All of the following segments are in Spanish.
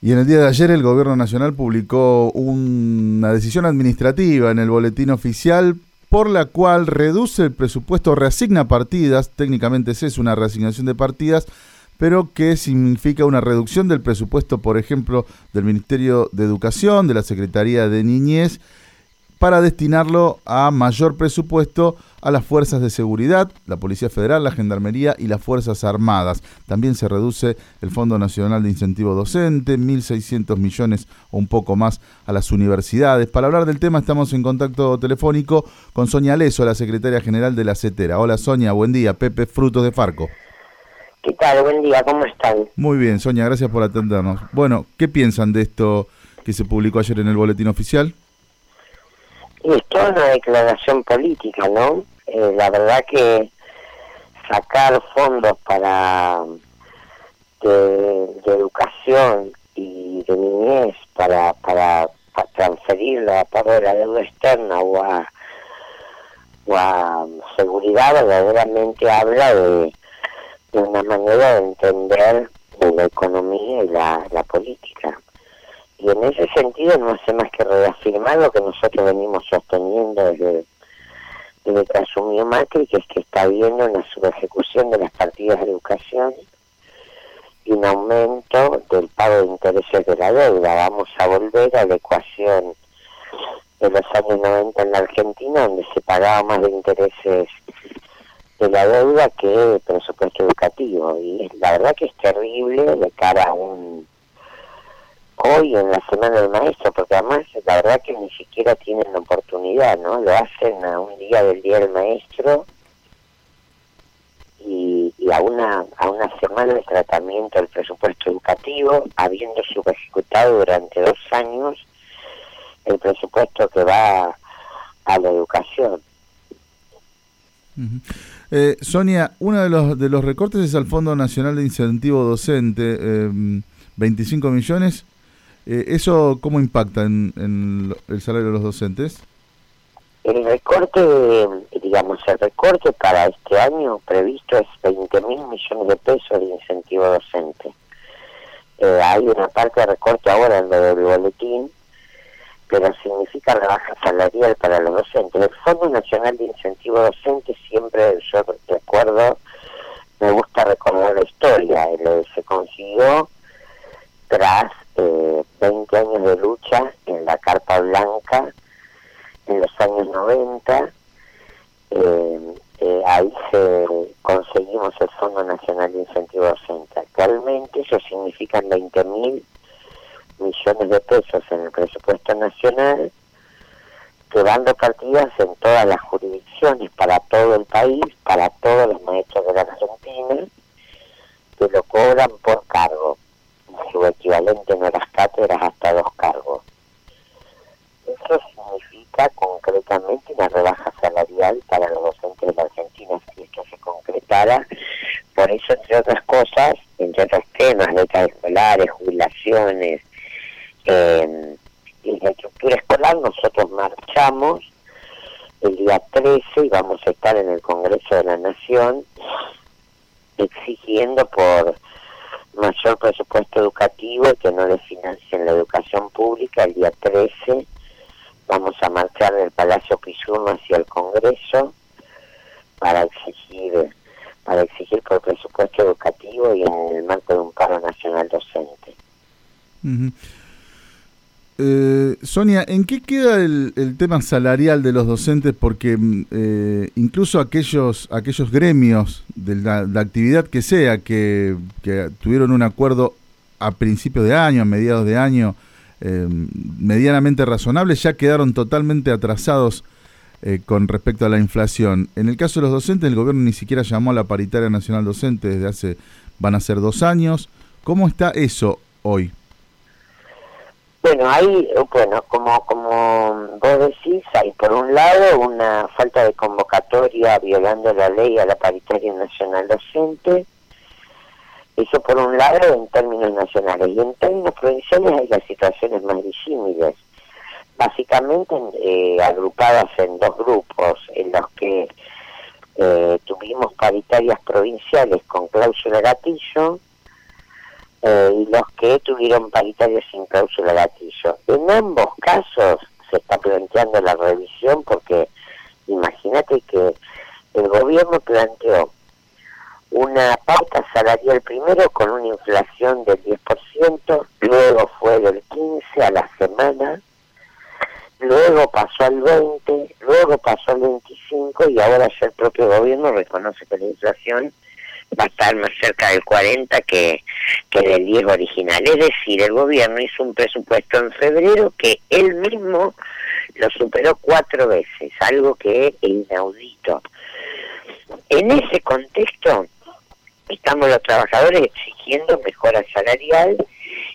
Y en el día de ayer el Gobierno Nacional publicó una decisión administrativa en el boletín oficial por la cual reduce el presupuesto, reasigna partidas, técnicamente es una reasignación de partidas, pero que significa una reducción del presupuesto, por ejemplo, del Ministerio de Educación, de la Secretaría de Niñez, para destinarlo a mayor presupuesto a las fuerzas de seguridad, la Policía Federal, la Gendarmería y las Fuerzas Armadas. También se reduce el Fondo Nacional de Incentivo Docente, 1.600 millones o un poco más a las universidades. Para hablar del tema estamos en contacto telefónico con Sonia Leso, la secretaria general de la CETERA. Hola Sonia, buen día. Pepe Frutos de Farco. ¿Qué tal? Buen día, ¿cómo están? Muy bien, Sonia, gracias por atendernos. Bueno, ¿qué piensan de esto que se publicó ayer en el boletín oficial? Es toda una declaración política, ¿no? Eh, la verdad que sacar fondos para de, educación y de niñez para, para, transferirlo a pago de la deuda externa o a, a seguridad verdaderamente habla de, de una manera de entender la economía y la, la política. Y en ese sentido no hace más que reafirmar lo que nosotros venimos sosteniendo desde, desde que asumió Macri, que es que está habiendo una subejecución de las partidas de educación y un aumento del pago de intereses de la deuda. Vamos a volver a la ecuación de los años 90 en la Argentina, donde se pagaba más de intereses de la deuda que de presupuesto educativo. Y la verdad que es terrible de cara a un hoy en la Semana del Maestro, porque además la verdad que ni siquiera tienen la oportunidad, ¿no? Lo hacen a un día del Día del Maestro y, a, una, a una semana de tratamiento del presupuesto educativo, habiendo subejecutado durante dos años el presupuesto que va a la educación. eh, Sonia, uno de los, de los recortes es al Fondo Nacional de Incentivo Docente, eh, 25 millones eh, ¿Eso cómo impacta en, el salario de los docentes? El recorte, digamos, el recorte para este año previsto es 20 mil millones de pesos de incentivo docente. Eh, hay una parte de recorte ahora en lo del boletín, pero significa rebaja salarial para los docentes. El Fondo Nacional de Incentivo Docente siempre, yo recuerdo, me gusta recordar la historia, se consiguió eh, 20 años de lucha en la Carta Blanca en los años 90. Eh, eh, ahí se conseguimos el Fondo Nacional de Incentivo Docente. Actualmente eso significa 20 mil millones de pesos en el presupuesto nacional que van repartidas en todas las jurisdicciones para todo el país, para todos los maestros de la Argentina, que lo cobran por cargo su equivalente en las cátedras hasta dos cargos. Eso significa concretamente una rebaja salarial para los docentes de la Argentina si esto se concretara. Por eso, entre otras cosas, entre otros temas, becas escolares, jubilaciones eh, y la estructura escolar, nosotros marchamos el día 13 y vamos a estar en el Congreso de la Nación exigiendo por mayor presupuesto educativo y que no le financien la educación pública. El día 13 vamos a marchar del Palacio Pizuno hacia el Congreso para exigir para exigir por presupuesto educativo y en el marco de un paro nacional docente. Eh, Sonia, ¿en qué queda el, tema salarial de los docentes? Porque mm, eh, incluso aquellos, aquellos gremios de la, actividad que sea que, tuvieron un acuerdo a principios de año, a mediados de año, eh, medianamente razonable, ya quedaron totalmente atrasados con respecto a la inflación. En el caso de los docentes, el gobierno ni siquiera llamó a la paritaria nacional docente desde hace, van a ser dos años. ¿Cómo está eso hoy? Bueno, hay, bueno, como, como vos decís, hay por un lado una falta de convocatoria violando la ley a la paritaria nacional docente, eso por un lado en términos nacionales, y en términos provinciales hay las situaciones más disímiles, básicamente eh, agrupadas en dos grupos, en los que eh, tuvimos paritarias provinciales con cláusula gatillo, eh, y los que tuvieron paritarias sin cláusula gatillo. En ambos casos se está planteando la revisión porque imagínate que el gobierno planteó una pauta salarial primero con una inflación del 10%, luego fue del 15 a la semana, luego pasó al 20, luego pasó al 25 y ahora ya el propio gobierno reconoce que la inflación va a estar más cerca del 40 que, que del 10 original. Es decir, el gobierno hizo un presupuesto en febrero que él mismo lo superó cuatro veces, algo que es inaudito. En ese contexto, estamos los trabajadores exigiendo mejora salarial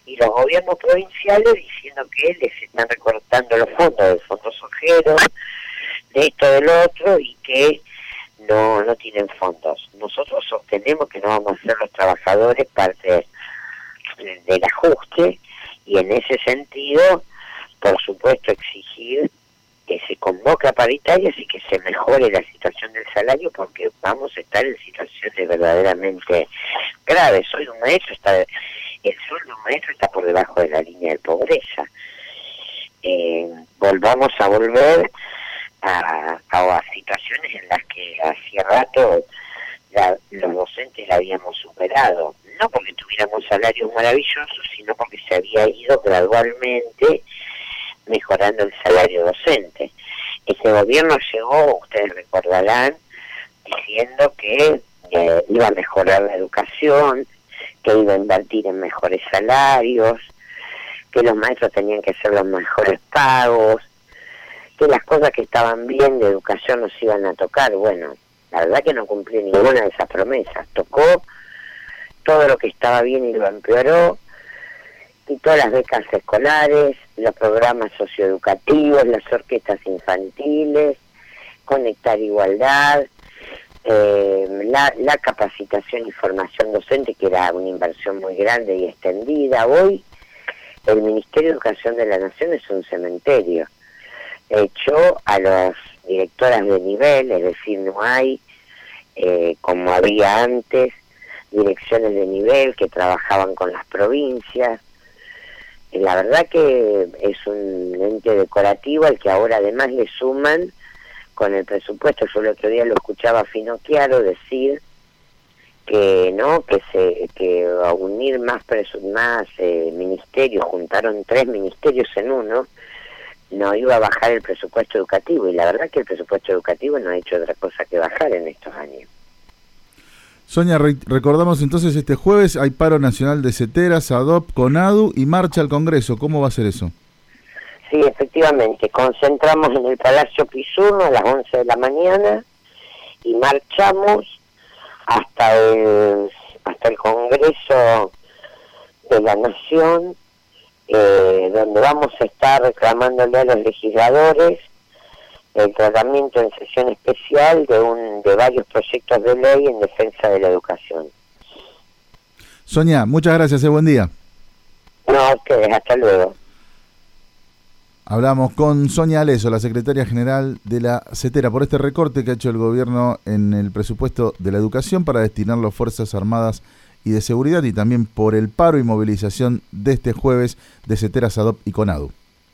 y los gobiernos provinciales diciendo que les están recortando los fondos del fondo sojero, de esto, del otro, y que no, no tienen fondos. Nosotros sostenemos que no vamos a ser los trabajadores parte del ajuste y en ese sentido, por supuesto, exigir que se convoque a paritarias y que se mejore la situación del salario porque vamos a estar en situaciones verdaderamente graves. Hoy un maestro está, el sueldo de un maestro está por debajo de la línea de pobreza. Eh, volvamos a volver a, a, situaciones en las que hacía rato los docentes la habíamos superado, no porque tuviéramos salarios maravillosos, sino porque se había ido gradualmente mejorando el salario docente. Este gobierno llegó, ustedes recordarán, diciendo que eh, iba a mejorar la educación, que iba a invertir en mejores salarios, que los maestros tenían que hacer los mejores pagos, que las cosas que estaban bien de educación nos iban a tocar. Bueno, la verdad que no cumplió ninguna de esas promesas. Tocó todo lo que estaba bien y lo empeoró, quitó las becas escolares, los programas socioeducativos, las orquestas infantiles, conectar igualdad, eh, la, la capacitación y formación docente, que era una inversión muy grande y extendida. Hoy el Ministerio de Educación de la Nación es un cementerio. Echó a las directoras de nivel, es decir, no hay, eh, como había antes, direcciones de nivel que trabajaban con las provincias, la verdad que es un ente decorativo al que ahora además le suman con el presupuesto. Yo el otro día lo escuchaba a decir que no que se que a unir más más eh, ministerios juntaron tres ministerios en uno no iba a bajar el presupuesto educativo y la verdad que el presupuesto educativo no ha hecho otra cosa que bajar en estos años Sonia, recordamos entonces este jueves hay paro nacional de CETERAS, ADOP, CONADU y marcha al Congreso. ¿Cómo va a ser eso? Sí, efectivamente. Concentramos en el Palacio Pisuno a las 11 de la mañana y marchamos hasta el, hasta el Congreso de la Nación, eh, donde vamos a estar reclamándole a los legisladores el tratamiento en sesión especial de, un, de varios proyectos de ley en defensa de la educación. Sonia, muchas gracias y eh, buen día. No, a ustedes, hasta luego. Hablamos con Sonia Aleso, la secretaria general de la CETERA, por este recorte que ha hecho el gobierno en el presupuesto de la educación para destinarlo a Fuerzas Armadas y de Seguridad y también por el paro y movilización de este jueves de CETERA, SADOP y CONADU.